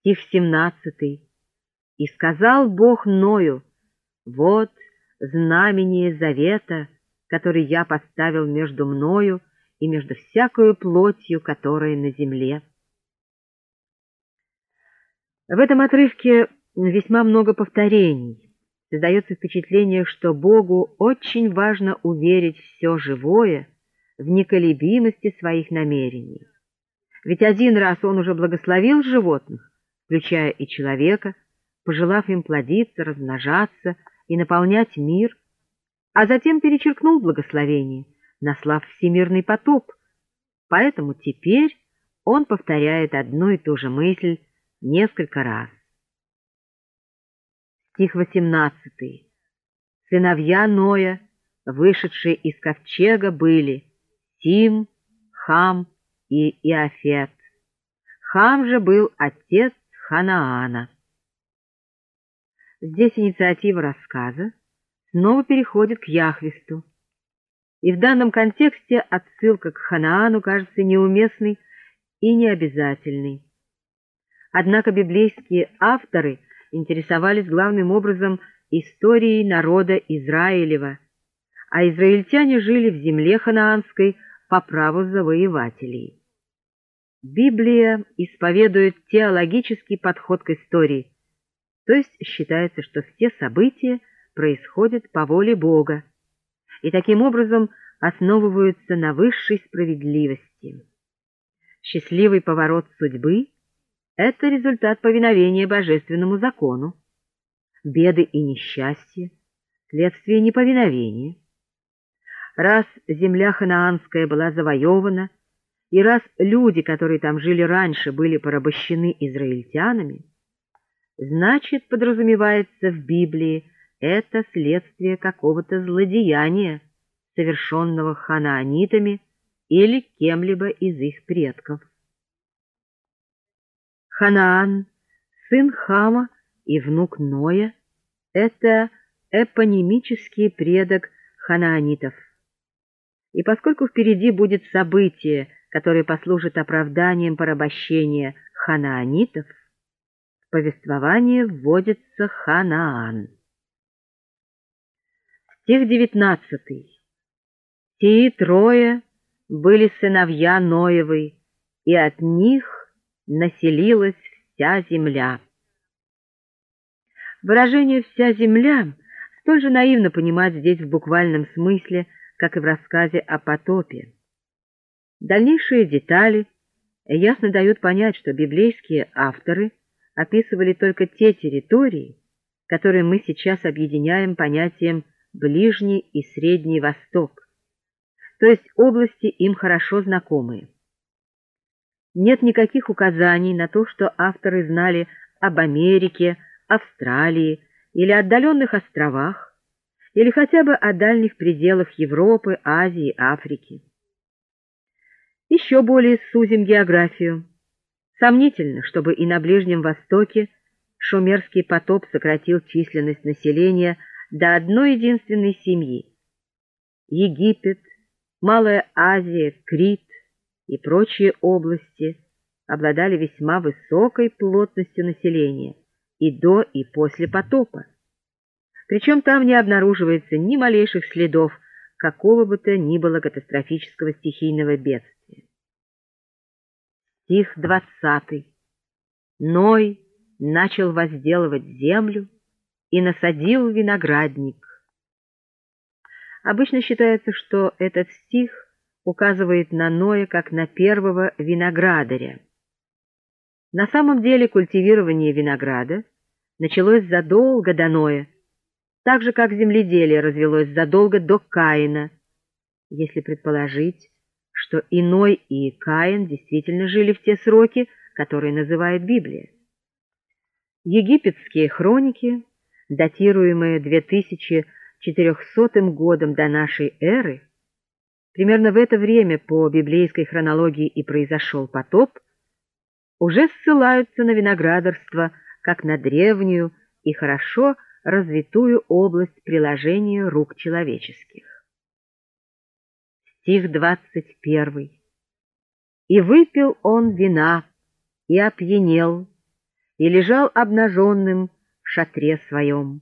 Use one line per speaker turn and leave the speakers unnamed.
Стих 17. «И сказал Бог Ною, вот знамение завета, который я поставил между мною и между всякою плотью, которая на земле». В этом отрывке весьма много повторений. Создается впечатление, что Богу очень важно уверить все живое в неколебимости своих намерений. Ведь один раз он уже благословил животных, включая и человека, пожелав им плодиться, размножаться и наполнять мир, а затем перечеркнул благословение, наслав всемирный потоп. Поэтому теперь он повторяет одну и ту же мысль несколько раз. Стих 18. Сыновья Ноя, вышедшие из ковчега, были Сим, Хам и Иофет. Хам же был отец Ханаана. Здесь инициатива рассказа снова переходит к Яхвисту. И в данном контексте отсылка к Ханаану кажется неуместной и необязательной. Однако библейские авторы интересовались главным образом историей народа Израилева, а израильтяне жили в земле ханаанской по праву завоевателей. Библия исповедует теологический подход к истории, то есть считается, что все события происходят по воле Бога и таким образом основываются на высшей справедливости. Счастливый поворот судьбы — это результат повиновения божественному закону. Беды и несчастья — следствие неповиновения. Раз земля ханаанская была завоевана, и раз люди, которые там жили раньше, были порабощены израильтянами, значит, подразумевается в Библии, это следствие какого-то злодеяния, совершенного ханаанитами или кем-либо из их предков. Ханаан, сын Хама и внук Ноя — это эпонимический предок ханаанитов. И поскольку впереди будет событие, которое послужит оправданием порабощения ханаанитов, в повествование вводится Ханаан. Стих девятнадцатый. Те трое были сыновья Ноевы, и от них населилась вся земля. Выражение «вся земля» столь же наивно понимать здесь в буквальном смысле, как и в рассказе о потопе. Дальнейшие детали ясно дают понять, что библейские авторы описывали только те территории, которые мы сейчас объединяем понятием «Ближний и Средний Восток», то есть области им хорошо знакомые. Нет никаких указаний на то, что авторы знали об Америке, Австралии или отдаленных островах, или хотя бы о дальних пределах Европы, Азии, Африки. Еще более сузим географию. Сомнительно, чтобы и на Ближнем Востоке шумерский потоп сократил численность населения до одной единственной семьи. Египет, Малая Азия, Крит, и прочие области обладали весьма высокой плотностью населения и до, и после потопа. Причем там не обнаруживается ни малейших следов какого бы то ни было катастрофического стихийного бедствия. Стих двадцатый. Ной начал возделывать землю и насадил виноградник. Обычно считается, что этот стих — указывает на Ноя как на первого виноградаря. На самом деле культивирование винограда началось задолго до Ноя, так же, как земледелие развелось задолго до Каина, если предположить, что и Ной, и Каин действительно жили в те сроки, которые называет Библия. Египетские хроники, датируемые 2400 годом до нашей эры, примерно в это время по библейской хронологии и произошел потоп, уже ссылаются на виноградарство как на древнюю и хорошо развитую область приложения рук человеческих. Стих 21. «И выпил он вина, и опьянел, и лежал обнаженным в шатре своем.